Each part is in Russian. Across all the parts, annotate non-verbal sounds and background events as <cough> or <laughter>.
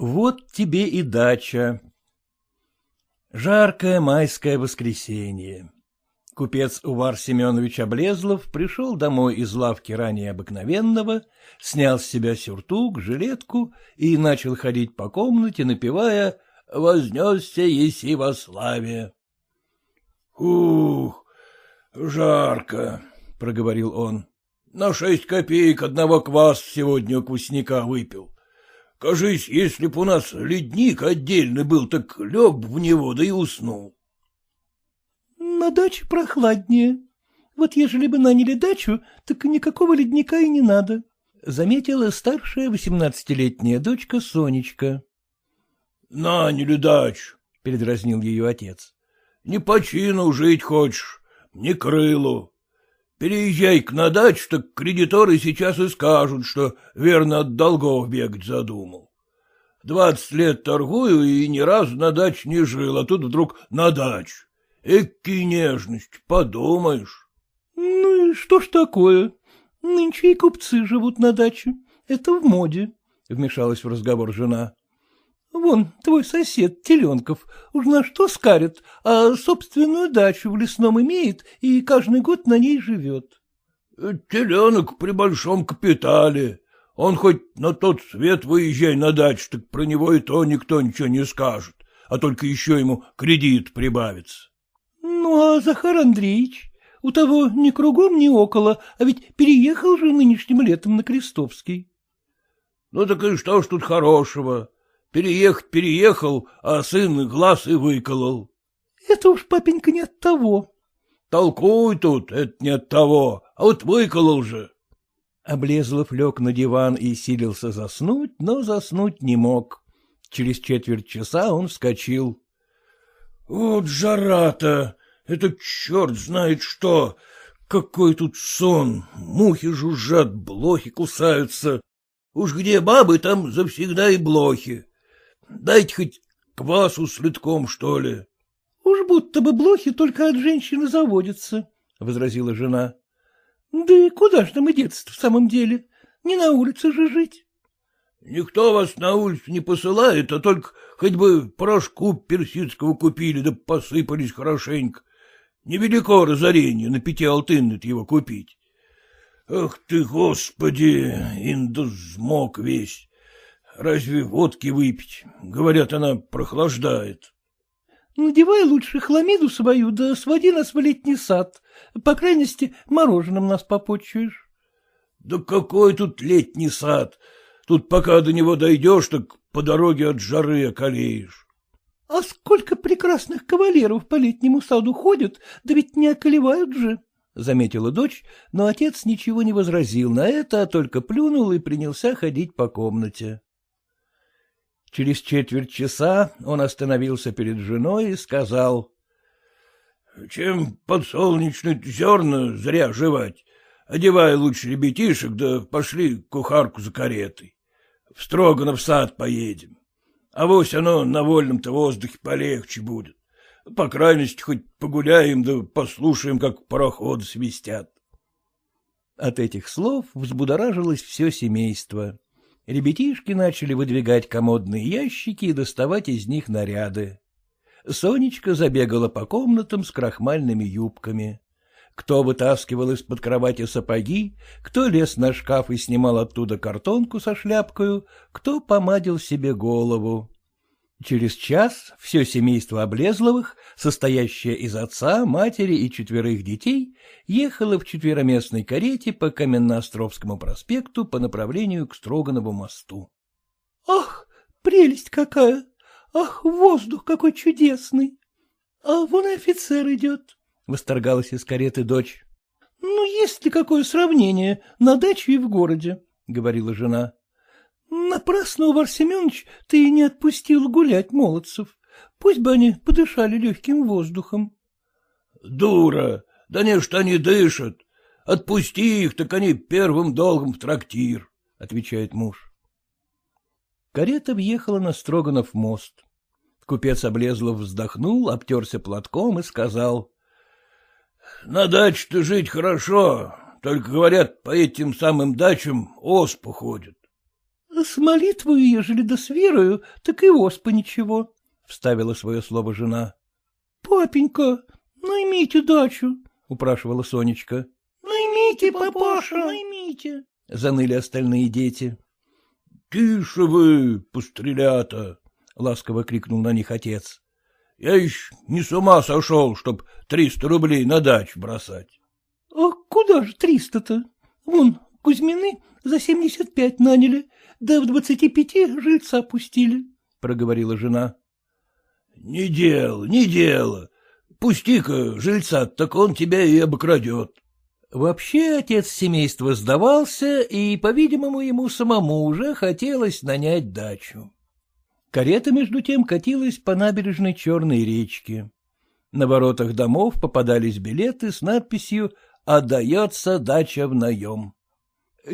Вот тебе и дача. Жаркое майское воскресенье. Купец Увар Семенович Облезлов пришел домой из лавки ранее обыкновенного, снял с себя сюртук, жилетку и начал ходить по комнате, напевая «Вознесся еси во славе». «Ух, жарко», — проговорил он. «На шесть копеек одного квас сегодня квасняка выпил. Кажись, если б у нас ледник отдельный был, так лег бы в него, да и уснул. — На даче прохладнее. Вот ежели бы наняли дачу, так никакого ледника и не надо, — заметила старшая восемнадцатилетняя дочка Сонечка. — Наняли дачу, — передразнил ее отец. — Не по чину жить хочешь, не крылу. Переезжай-ка на дачу, так кредиторы сейчас и скажут, что верно от долгов бегать задумал. Двадцать лет торгую и ни разу на даче не жил, а тут вдруг на дачу. Эки нежность, подумаешь. — Ну и что ж такое? Нынче и купцы живут на даче. Это в моде, — вмешалась в разговор жена. Вон, твой сосед, Теленков, уж на что скарит, а собственную дачу в лесном имеет и каждый год на ней живет. — Теленок при большом капитале. Он хоть на тот свет выезжай на дачу, так про него и то никто ничего не скажет, а только еще ему кредит прибавится. — Ну, а Захар Андреевич? У того ни кругом, ни около, а ведь переехал же нынешним летом на Крестовский. — Ну так и что ж тут хорошего? Переехать переехал, а сын глаз и выколол. — Это уж, папенька, не от того. — Толкуй тут, это не от того, а вот выколол же. Облезлов лег на диван и силился заснуть, но заснуть не мог. Через четверть часа он вскочил. — Вот жара-то! Это черт знает что! Какой тут сон! Мухи жужжат, блохи кусаются. Уж где бабы, там завсегда и блохи. Дайте хоть квасу с литком, что ли. — Уж будто бы блохи только от женщины заводятся, — возразила жена. — Да и куда ж нам и деться в самом деле? Не на улице же жить. — Никто вас на улицу не посылает, а только хоть бы порошку персидского купили, да посыпались хорошенько. Невелико разорение на пяти алтынных его купить. Ах ты, господи, индозмок весь. Разве водки выпить? Говорят, она прохлаждает. — Надевай лучше хламиду свою, да своди нас в летний сад. По крайности, мороженым нас попочуешь. — Да какой тут летний сад? Тут пока до него дойдешь, так по дороге от жары околеешь. — А сколько прекрасных кавалеров по летнему саду ходят, да ведь не околевают же, — заметила дочь, но отец ничего не возразил на это, а только плюнул и принялся ходить по комнате. Через четверть часа он остановился перед женой и сказал. — Чем подсолнечные зерна зря жевать? Одевай лучше ребятишек, да пошли кухарку за каретой. В Строганов сад поедем. А вось оно на вольном-то воздухе полегче будет. По крайности, хоть погуляем, да послушаем, как пароходы свистят. От этих слов взбудоражилось все семейство. Ребятишки начали выдвигать комодные ящики и доставать из них наряды. Сонечка забегала по комнатам с крахмальными юбками. Кто вытаскивал из-под кровати сапоги, кто лез на шкаф и снимал оттуда картонку со шляпкою, кто помадил себе голову. Через час все семейство Облезловых, состоящее из отца, матери и четверых детей, ехало в четвероместной карете по Каменноостровскому проспекту по направлению к Строганову мосту. — Ах, прелесть какая! Ах, воздух какой чудесный! А вон и офицер идет, — восторгалась из кареты дочь. — Ну, есть ли какое сравнение на даче и в городе? — говорила жена. Напрасно, Увар Семенович, ты не отпустил гулять молодцев. Пусть бы они подышали легким воздухом. — Дура! Да не что они дышат. Отпусти их, так они первым долгом в трактир, — отвечает муж. Карета въехала на Строганов мост. Купец Облезлов вздохнул, обтерся платком и сказал. — На даче-то жить хорошо, только, говорят, по этим самым дачам оспа ходит. — С молитвою, ежели да с верою, так и оспа ничего, — вставила свое слово жена. — Папенька, наймите дачу, — упрашивала Сонечка. — Наймите, папаша, наймите, — заныли остальные дети. — Тише вы, пострелята! — ласково крикнул на них отец. — Я еще не с ума сошел, чтоб триста рублей на дачу бросать. — А куда же триста-то? Вон, Кузьмины за семьдесят пять наняли, да в двадцати пяти жильца пустили, — проговорила жена. — Не дело, не дело. Пусти-ка жильца, так он тебя и обокрадет. Вообще отец семейства сдавался, и, по-видимому, ему самому уже хотелось нанять дачу. Карета, между тем, катилась по набережной Черной речки. На воротах домов попадались билеты с надписью «Отдается дача в наем».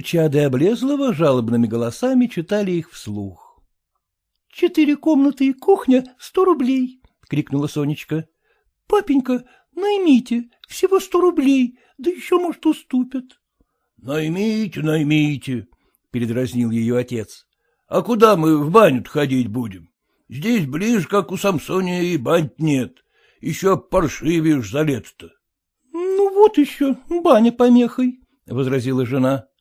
Чады Облезлова жалобными голосами читали их вслух. — Четыре комнаты и кухня — сто рублей, — крикнула Сонечка. — Папенька, наймите, всего сто рублей, да еще, может, уступят. — Наймите, наймите, — передразнил ее отец. — А куда мы в баню ходить будем? Здесь ближе, как у Самсония, и бань нет. Еще паршивишь за лето-то. — Ну вот еще баня помехой, — возразила жена. —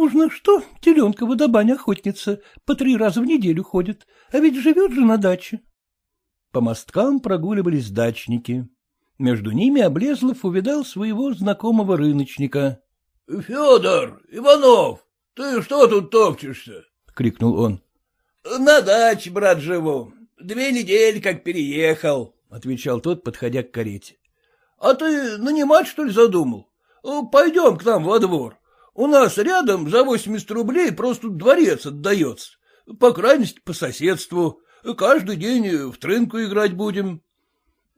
Уж на что теленка водобань охотница по три раза в неделю ходит, а ведь живет же на даче. По мосткам прогуливались дачники. Между ними Облезлов увидал своего знакомого рыночника. — Федор, Иванов, ты что тут топчешься? — крикнул он. — На даче, брат, живу. Две недели как переехал, — отвечал тот, подходя к карете. — А ты нанимать, что ли, задумал? Пойдем к нам во двор. У нас рядом за восемьдесят рублей просто дворец отдается. По крайности, по соседству. Каждый день в трынку играть будем.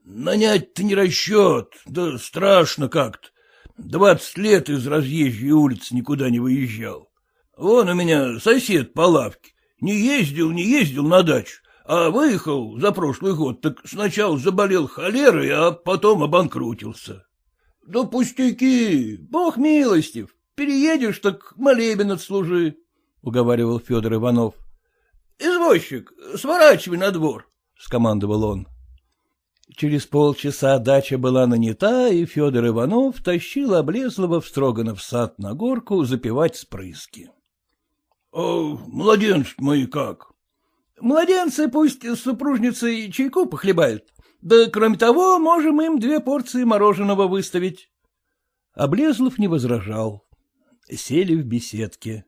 Нанять-то не расчет, да страшно как-то. Двадцать лет из разъезжей улицы никуда не выезжал. Вон у меня сосед по лавке. Не ездил, не ездил на дачу, а выехал за прошлый год, так сначала заболел холерой, а потом обанкрутился. Да пустяки, бог милостив, переедешь, так молебен отслужи, — уговаривал Федор Иванов. — Извозчик, сворачивай на двор, — скомандовал он. Через полчаса дача была нанята, и Федор Иванов тащил Облезлого в Строганов сад на горку запивать спрыски. — А младенцы мои как? — Младенцы пусть с супружницей чайку похлебают. Да, кроме того, можем им две порции мороженого выставить. Облезлов не возражал. Сели в беседке.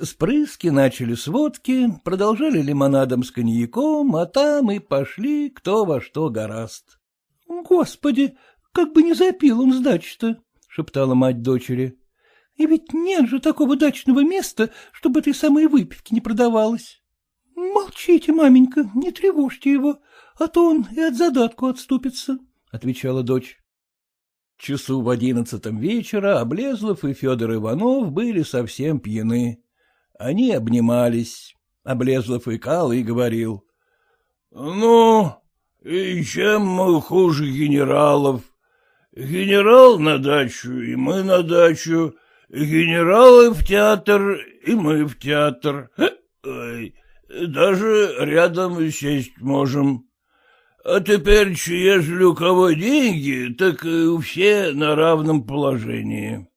Спрыски начали с водки, продолжали лимонадом с коньяком, а там и пошли кто во что гораст. — Господи, как бы не запил он сдачи-то, — шептала мать дочери. — И ведь нет же такого дачного места, чтобы этой самой выпивки не продавалось. — Молчите, маменька, не тревожьте его, а то он и от задатку отступится, — отвечала дочь. Часу в одиннадцатом вечера Облезлов и Федор Иванов были совсем пьяны. Они обнимались. Облезлов икал и говорил. — Ну, и чем мы хуже генералов? Генерал на дачу, и мы на дачу. Генералы в театр, и мы в театр. Даже рядом сесть можем. А теперь, ежели у кого деньги, так все на равном положении.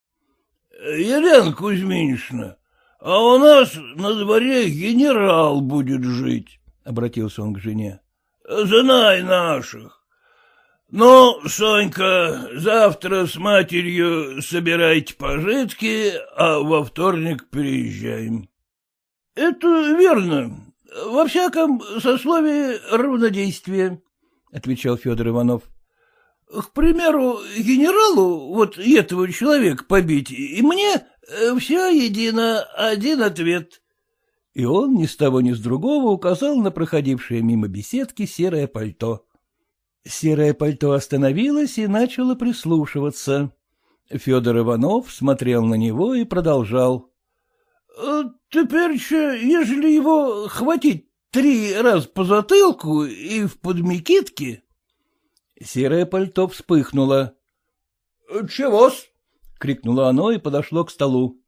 Елена Кузьминична, а у нас на дворе генерал будет жить, — обратился он к жене. — Знай наших. Ну, Сонька, завтра с матерью собирайте пожитки, а во вторник приезжаем. — Это верно. Во всяком сословии равнодействия, — отвечал Федор Иванов. — К примеру, генералу вот этого человека побить, и мне Э, — Все едино, один ответ. И он ни с того ни с другого указал на проходившее мимо беседки серое пальто. Серое пальто остановилось и начало прислушиваться. Федор Иванов смотрел на него и продолжал. «Э, — Теперь, ежели его хватить три раза по затылку и в подмекитке... Серое пальто вспыхнуло. — Чего-с? — крикнуло оно и подошло к столу.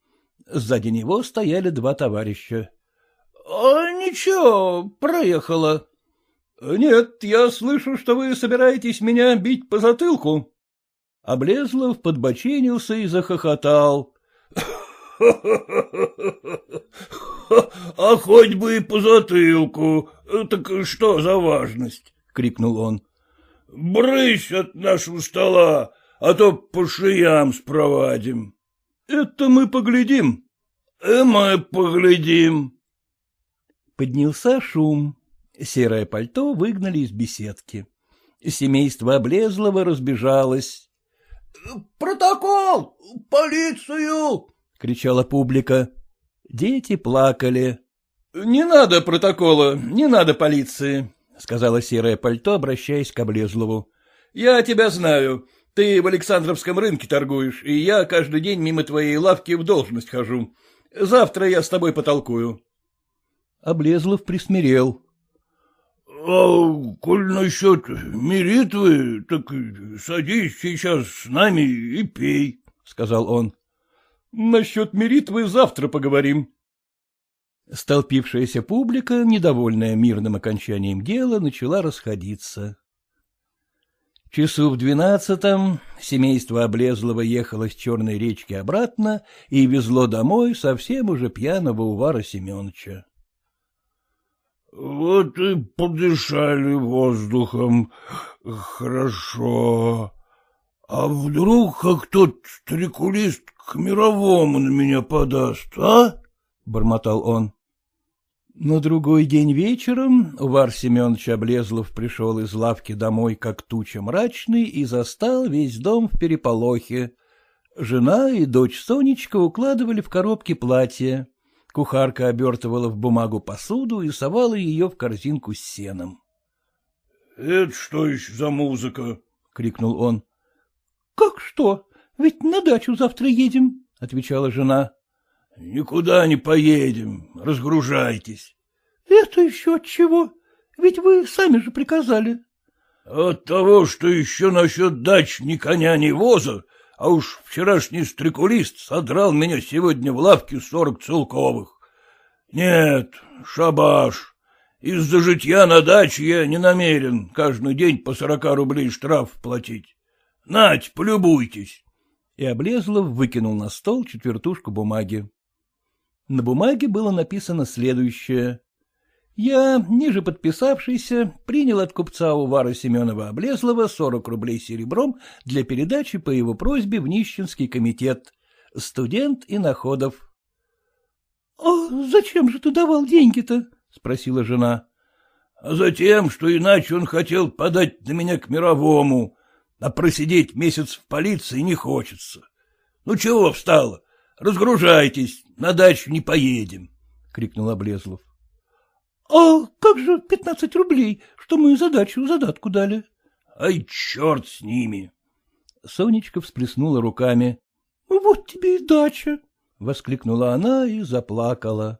Сзади него стояли два товарища. — А ничего, проехала. — Нет, я слышу, что вы собираетесь меня бить по затылку. Облезлов подбоченился и захохотал. <laughs> — <laughs> А хоть бы и по затылку, так что за важность? — крикнул он. — Брысь от нашего стола, а то по шиям спровадим. — Это мы поглядим. — И мы поглядим. Поднялся шум. Серое пальто выгнали из беседки. Семейство Облезлого разбежалось. — Протокол! Полицию! — кричала публика. Дети плакали. — Не надо протокола, не надо полиции, — сказала серое пальто, обращаясь к Облезлову. — Я тебя знаю. Ты в Александровском рынке торгуешь, и я каждый день мимо твоей лавки в должность хожу. Завтра я с тобой потолкую. Облезлов присмирел. — А коль насчет миритвы, так садись сейчас с нами и пей, — сказал он. — Насчет миритвы завтра поговорим. Столпившаяся публика, недовольная мирным окончанием дела, начала расходиться. Часу в двенадцатом семейство Облезлого ехало с Черной речки обратно и везло домой совсем уже пьяного Увара Семеновича. — Вот и подышали воздухом. Хорошо. А вдруг как тот стрекулист к мировому на меня подаст, а? — бормотал он. На другой день вечером Увар Семенович Облезлов пришел из лавки домой, как туча мрачный, и застал весь дом в переполохе. Жена и дочь Сонечка укладывали в коробки платья. Кухарка обертывала в бумагу посуду и совала ее в корзинку с сеном. — Это что еще за музыка? — крикнул он. — Как что? Ведь на дачу завтра едем, — отвечала жена. — Никуда не поедем, разгружайтесь. — Это еще от чего? Ведь вы сами же приказали. — От того, что еще насчет дач ни коня, ни воза, а уж вчерашний стрекулист содрал меня сегодня в лавке сорок целковых. Нет, шабаш, из-за житья на даче я не намерен каждый день по сорока рублей штраф платить. Нать, полюбуйтесь. И Облезлов выкинул на стол четвертушку бумаги. На бумаге было написано следующее. Я, ниже подписавшийся, принял от купца Увара Семенова Облезлова 40 рублей серебром для передачи по его просьбе в нищенский комитет. Студент и находов. — А зачем же ты давал деньги-то? — спросила жена. — затем, что иначе он хотел подать на меня к мировому, а просидеть месяц в полиции не хочется. Ну чего встала? Разгружайтесь, на дачу не поедем, — крикнул Облезлов. — А как же пятнадцать рублей, что мы задачу задатку дали? — Ай, черт с ними! Сонечка всплеснула руками. — Вот тебе и дача! — воскликнула она и заплакала.